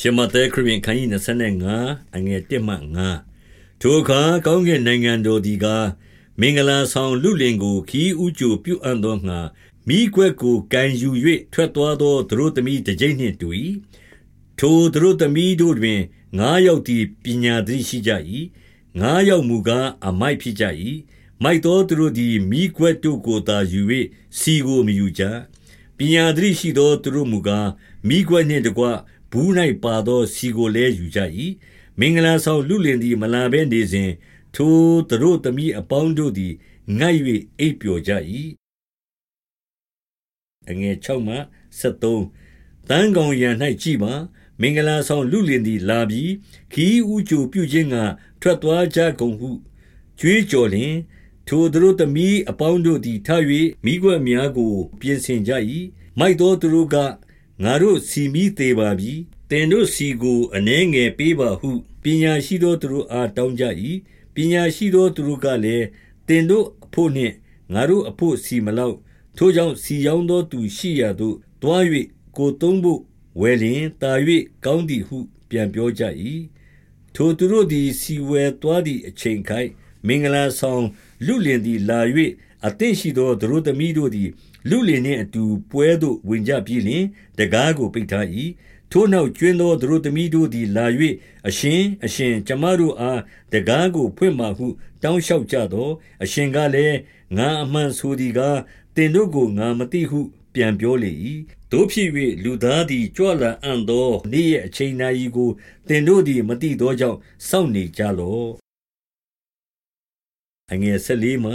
ရှမဿဲခရစ်ယာန်ခန်းကြီး25အငယ်1မှ9ထိုအခါကောင်းကင်နိုင်ငံတော်ဒီကားမင်္ဂလာဆောင်လူလင်ကိုခီးဥကြိုပြုအံ့သောငါမိကွက်ကိုကန်ယူ၍ထွက်သွားသောသူတို့သမီးတစ်ကြိမ်နှင့်တူ၏ထိုသူတို့သမီးတို့တွင်ငါးယောက်သည်ပညာသတိရှိကြ၏ငါးယောက်မူကားအမိုက်ဖြစ်ကြ၏မိုက်သောသူတို့သည်မိကွက်တို့ကိုသာယူ၍စီကိုမယူကြပညာသတိရှိသောသူတို့မူကားမိကွက်နှင့်တကွ ဘူး၌ပါသောဆီကိုလည်းယူကြ၏မင်္ဂလာဆောင်လူလင်သည် မလာဘဲနေစဉ်ထိုသူတို့သမီးအပေါင်းတို့သည်ငတ်၍အိပ်ပျော်ကြ၏အငယ်6မှ73တန်းကောင်ရန်၌ကြည်ပါမင်္ဂလာဆောင်လူလင်သည်လာပြီးခီးဥကြိုပြုခြင်းကထွက်သွားကြကုန်ဟုကြွေးကြော်လျင်ထိုသူတို့သမီးအပေါင်းတို့သည်ထ၍မိခွက်များကို ပြင်ဆင်ကြ၏မိုက်သောသူတို့က ငါတို့စီမီသေးပါပြီတင်တို့စီကိုအနှဲငယ်ပေးပါဟုပညာရှိသောသူတို့အားတောင်းကြ၏ပညာရှိသောသူတို့ကလည်းတင်တို့အဖို့နှင့်ငါတို့အဖို့စီမလောက်ထိုကြောင့်စီရောင်းသောသူရှိရာသို့တွား၍ကိုသုံးဖို့ဝယ်လျင်တာ၍ကောင်းသည်ဟု ပြန်ပြောကြ၏ထိုသူတို့သည်စီဝဲသွားသည့်အချိန်ခိုက်မင်္ဂလာဆောင်လူလင်သည်လာ၍အသင့်ရှိသောသူတို့သမီးတို့သည် လူလင်နှင့်အတူပွဲသို့ဝင်ကြပြီးလျှင်တကားကိုပိတ်ထား၏ထိုနောက်ကျွင်းသောသူတို့သမီးတို့သည်လာ၍အရှင်အရှင်ကျမတို့အားတကားကိုဖွင့်ပါဟု တောင်းလျှောက်ကြသောအရှင်ကလည်းငါအမှန်ဆိုသည်ကားတင်တို့ကိုငါမသိဟုပြန်ပြောလေ၏တို့ဖြစ်၍လူသားသည်ကြွလာအံ့သောနေ့ရဲ့အချိန်နာရီကိုတင်တို့သည်မသိသောကြောင့်စောင့်နေကြလော့အငယ်၁၄မှ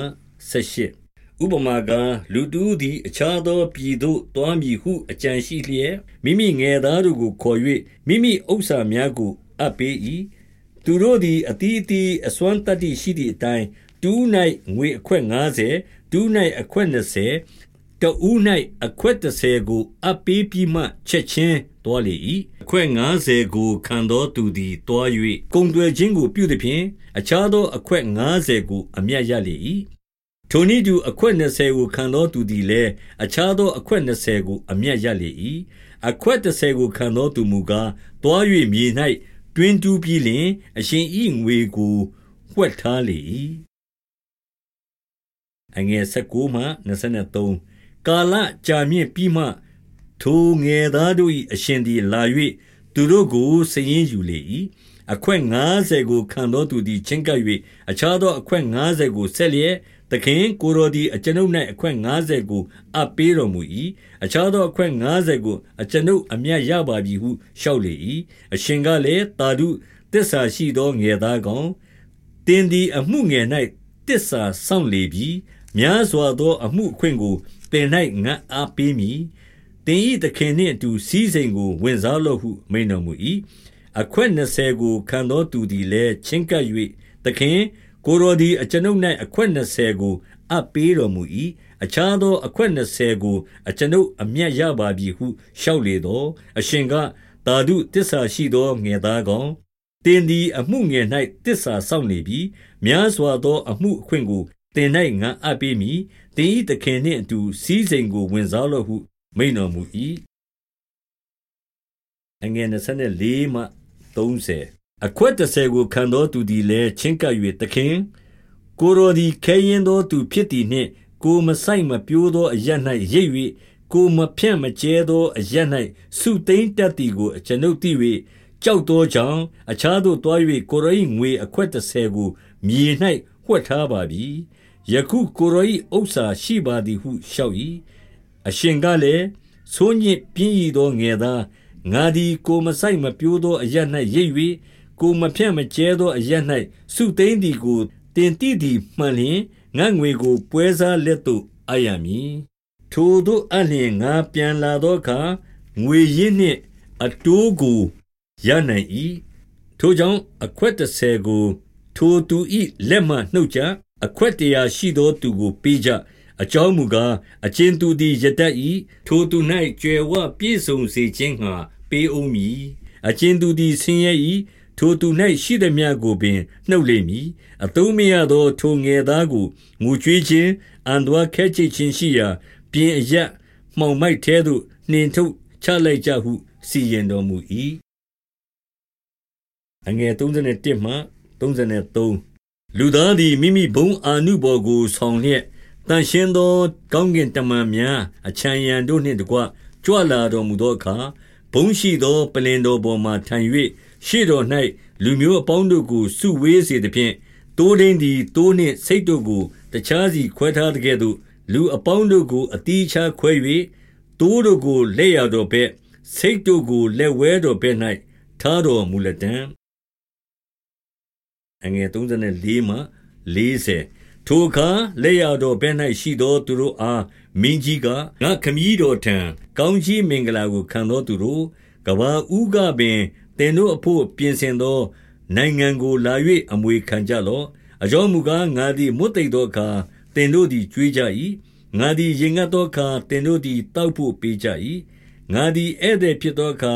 ၁၈ ဥပမာကားလူတူးသည်အခြားသောပြည်သို့သွားမည်ဟုအကြံရှိလျက်မိမိငယ်သားတို့ကိုခေါ်၍မိမိဥစ္စာများကိုအပ်ပေး၏သူတို့သည်အတီးအတီးအစွမ်းတတ္တိရှိသည့်အတိုင်းတူး၌ငွေအခွက်90တူး၌အခွက်20တဦး၌အခွက်30ကိုအပ်ပေးပြီးမှချက်ချင်းတွားလေ၏အခွက်90ကိုခံသောသူသည်တွား၍ကုံတွေခြင်းကိုပြုသည်ဖြင့်အခြားသောအခွက်90ကိုအမျက်ရလေ၏ ထိုနည်းတူအခွက်20ကိုခံသောသူသည်လည်းအခြားသောအခွက်20ကိုအမျက်ရလေ၏အခွက်30ကိုခံသောသူမူကားတွား၍မြေ၌တွင်တူးပြီးလျှင်အရှင်ဤငွေကိုဝှက်ထားလေ၏အငယ်19မှ23ကာလကြာမြင့်ပြီးမှထိုငယ်သားတို့၏အရှင်သည်လာ၍သူတို့ကိုစည်ရင်ယူလေ၏အခွက်90ကိုခံသောသူသည်ချင်းကပ်၍အခြားသောအခွက်90ကိုဆက်လျက် သခင်ကိုယ်တော်သည်အကျွန်ုပ်၌အခွင့်50ကိုအပ်ပေးတော်မူ၏အခြားသောအခွင့်50ကိုအကျွန်ုပ်အမျက်ရပါပြီဟုလျှောက်လေ၏အရှင်ကလည်းတာဒုတစ္ဆာရှိသောငယ်သားကောင်တင်းသည်အမှုငယ်၌တစ္ဆာဆောင်လေပြီများစွာသောအမှုအခွင့်ကိုတင်၌ငတ်အားပေးမည်တင်ဤသခင်နှင့်အတူစည်းစိမ်ကိုဝင်စားလော့ဟုမိန်တော်မူ၏အခွင့်20ကိုခံသောသူသည်လည်းချင်းကပ်၍သခင် ကိုယ်တော်သည်အကျွန်ုပ်၌အခွက်20ကိုအပ်ပေးတော်မူ၏အခြားသောအခွက်20ကိုအကျွန်ုပ်အမျက်ရပါပြီဟုလျှောက်လေသောအရှင်ကတာဒုတစ္ဆာရှိသောငယ်သားကောင်တင်သည်အမှုငယ်၌တစ္ဆာဆောင်နေပြီများစွာသောအမှုအခွင့်ကိုတင်၌ငါအပ်ပေးမည်တင်ဤသခင်နှင့်အတူစည်းစိမ်ကိုဝင်စားလော့ဟုမိန်တော်မူ၏အငယ်24မှ30 အခွက်တဆယ်ကိုခံသောသူသည်လည်းချင်းကပ်၍သခင်ကိုယ်တော်သည်ခဲယဉ်သောသူဖြစ်သည်နှင့် ကိုမဆိုင်မပြိုးသောအရ၌ရိပ်၍ကိုမဖြန့်မကျဲသောအရ၌စုသိမ့်တတ်သည်ကိုအကျွန်ုပ်သိ၍ကြောက်သောကြောင့်အခြားသို့တွား၍ကိုရော၏ငွေအခွက်တဆယ်ကိုမြေ၌ဝှက်ထားပါပြီယခုကိုရော၏ဥစ္စာရှိပါသည်ဟုလျှောက်၏အရှင်ကလည်းဆိုးညစ်ပြင်းရသောငယ်သားငါသည်ကိုမဆိုင်မပြိုးသောအရ၌ရိပ်၍ ကိုမဖြန့်မကျဲသောအရ၌စုသိမ့်သည်ကိုတင်တိသည်မှန်လျင်ငါငွေကို ပွဲစားလက်သို့အယံမည်ထိုတို့အလျင်ငါပြန်လာသောအခါငွေရင်းနှင့်အတိုးကိုရနိုင်၏ထိုကြောင့်အခွက်30ကို ထိုသူ၏လက်မှနှုတ်ကြအခွက်တရာရှိသောသူကိုပေးကြအကြောင်းမူကားအချင်းသူသည်ယတတ်၏ထိုသူ၌ကြွယ်ဝပြည့်စုံစေခြင်းငှာပေးအောင်မည်အချင်းသူသည်ဆင်းရဲ၏ ထိုသူ၌ရှိသမျှကိုပင်နှုတ်လိမ့်မည်အသုံးမရသော ထိုငယ်သားကိုငိုကြွေးခြင်းအံသွားခဲချိတ်ခြင်းရှိရာပြင်အရမှောင်မိုက်သေးသို့နှင်ထုတ်ချလိုက်ကြဟု စီရင်တော်မူ၏အငယ်31မှ33လူသားသည်မိမိဘုံအာနုဘော်ကိုဆောင်လျက်တန်ရှင်းသောကောင်းကင်တမန်များအချမ်းရံတို့နှင့်တကွကြွလာတော်မူသောအခါဘုံရှိသောပလင်တော်ပေါ်မှထိုင်၍ ရှေ့တော်၌လူမျိုးအပေါင်းတို့ကိုစုဝေးစေသဖြင့်တိုးတင်းသည်တိုးနှင့်စိတ်တို့ကိုတခြားစီခွဲထားတဲ့ကဲ့သို့လူအပေါင်းတို့ကိုအတီးချခွဲ၍တိုးတို့ကိုလက်ရတော်ဘက်စိတ်တို့ကိုလက်ဝဲတော်ဘက်၌ထားတော်မူလက်တံအငယ်34မှ40ထိုအခါလက်ရတော်ဘက်၌ရှိသောသူတို့အားမင်းကြီးကငါခမည်းတော်ထံကောင်းကြီးမင်္ဂလာကိုခံသောသူတို့ကဘာဥကပင် တင်တို့အဖို့ပြင်ဆင်သော နိုင်ငံကိုလာ၍အမွေခံကြလော့အကြောင်းမူကားငါသည်မွတ်သိသောအခါတင်တို့သည်ကြွေးကြ၏ငါသည်ရင်ငတ်သောအခါတင်တို့သည်တောက်ဖို့ပေးကြ၏ငါသည်ဧည့်သည်ဖြစ်သောအခါ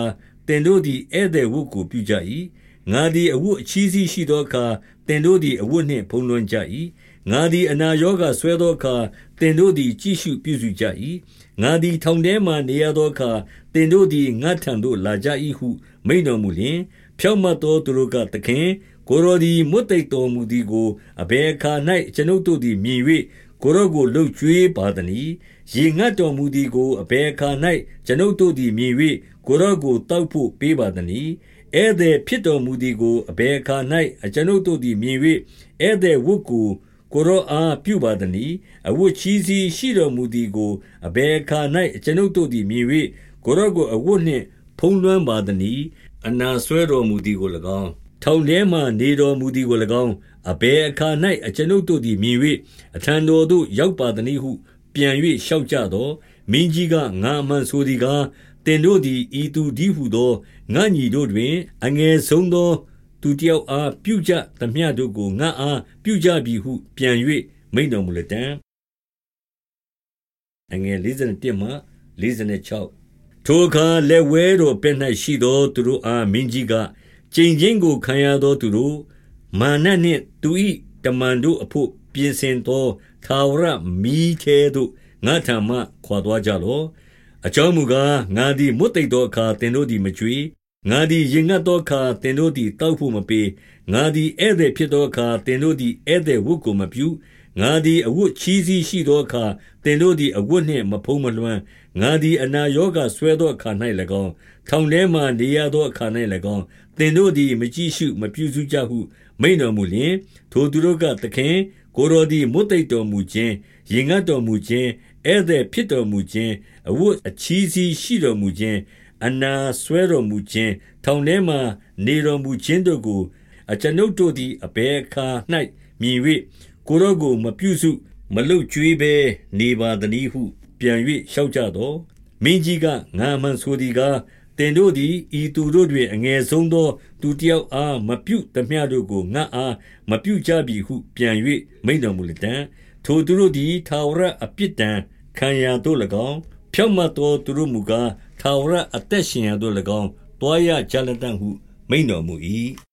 တင်တို့သည်ဧည့်သည်ဝတ်ကိုပြုကြ၏ငါသည်အဝတ်အချီးစီးရှိသောအခါတင်တို့သည်အဝတ်နှင့်ဖုံးလွှမ်းကြ၏ငါသည်အနာရောဂါဆွဲသောအခါတင်တို့သည်ကြည့်ရှုပြုစုကြ၏ ငါသည်ထောင်ထဲမှနေရသောအခါတင်တို့သည်ငါထံသို့လာကြ၏ဟု မိန်တော်မူလျင်ဖြောင့်မတ်သောသူတို့ကသခင်ကိုရောဒီမွတ်သိတော်မူသည်ကိုအဘယ်အခါ၌ကျွန်ုပ်တို့သည်မြင်၍ကိုရောကိုလှုပ်ကြွေးပါသည်။ရေငတ်တော်မူသည်ကိုအဘယ်အခါ၌ကျွန်ုပ်တို့သည်မြင်၍ကိုရောကိုတောက်ဖို့ပေးပါသည်။ဧည့်သည်ဖြစ်တော်မူသည်ကိုအဘယ်အခါ၌ကျွန်ုပ်တို့သည်မြင်၍ဧည့်သည်ဝတ်ကို ကိုရောအားပြုပါသည်။အဝတ်ချီးစီးရှိတော်မူသည်ကိုအဘယ်အခါ၌ကျွန်ုပ်တို့သည်မြင်၍ကိုရောကိုအဝတ်နှင့်ဖုံးလွှမ်းပါသည်။အနာဆွဲတော်မူသည်ကို၎င်းထောင်ထဲမှနေတော်မူသည်ကို၎င်းအဘယ်အခါ၌အကျွန်ုပ်တို့သည်မြင်၍အထံတော်သို့ရောက်ပါသည်ဟု ပြန်၍လျှောက်ကြသောမင်းကြီးကငါမှန်ဆိုသည်ကားတင်တို့သည်ဤသူဒီဟုသောငါညီတို့တွင် အငယ်ဆုံးသော သူတယောက်အားပြုကြသမျှတို့ကိုငါအားပြုကြပြီဟု ပြန်၍မိန်တော်မူလက်တံအငယ်51မှ56ထိုအခါလက်ဝဲတော်ပဲ့၌ရှိသောသူတို့အားမင်းကြီးကကျိန်ချင်းကိုခံရသောသူတို့မာနနှင့်သူ၏တမန်တို့အဖို့ပြင်ဆင်သောသာဝရမီးထဲသို့ငါထံမှခွာသွားကြလော့အကြောင်းမူကားငါသည်မွတ်သိသောအခါသင်တို့သည်မကြွေ ငါသည်ရင်ငတ်သောအခါ သင်တို့သည်တောက်ဖို့မပေး ငါသည် ဧည့်သည်ဖြစ်သောအခါ သင်တို့သည် ဧည့်သည်ဝတ်ကိုမပြု ငါသည် အဝတ်ချီးစီးရှိသောအခါ သင်တို့သည် အဝတ်နှင့် မဖုံးမလွှမ်း ငါသည် အနာရောဂါဆွဲသောအခါ၌၎င်း ထောင်ထဲမှနေရသောအခါ၌၎င်း သင်တို့သည် မကြည့်ရှု မပြုစုကြဟု မိန်တော်မူလျင် ထိုသူတို့က သခင် ကိုယ်တော်သည် မွတ်သိပ်တော်မူခြင်း၊ရေငတ်တော်မူခြင်း၊ဧည့်သည်ဖြစ်တော်မူခြင်း၊အဝတ်အချည်းစည်းရှိတော်မူခြင်း၊ အနာစွဲတော်မူခြင်း၊ထောင်ထဲမှာနေတော်မူခြင်းတို့ကို အကျွန်ုပ်တို့သည်အဘယ်အခါ၌မြင်၍ကိုယ်တော်ကိုမပြုစု မလုပ်ကျွေးဘဲနေပါသနည်းဟု ပြန်၍လျှောက်ကြသော်၊မင်းကြီးက၊ငါအမှန်ဆိုသည်ကားသင်တို့သည်ဤသူတို့တွင်အငယ်ဆုံးသော သူတယောက်အားမပြုသမျှတို့ကိုငါ့အားမပြုကြပြီဟု ပြန်၍မိန့်တော်မူလတံ့။ထိုသူတို့သည်ထာဝရအပြစ်ဒဏ်ခံရာသို့၎င်း၊ ဖြောင့်မတ်သောသူတို့မူကား၊ထာဝရအသက်ရှင်ရာသို့၎င်း သွားရကြလတံ့ဟု မိန့်တော်မူ၏။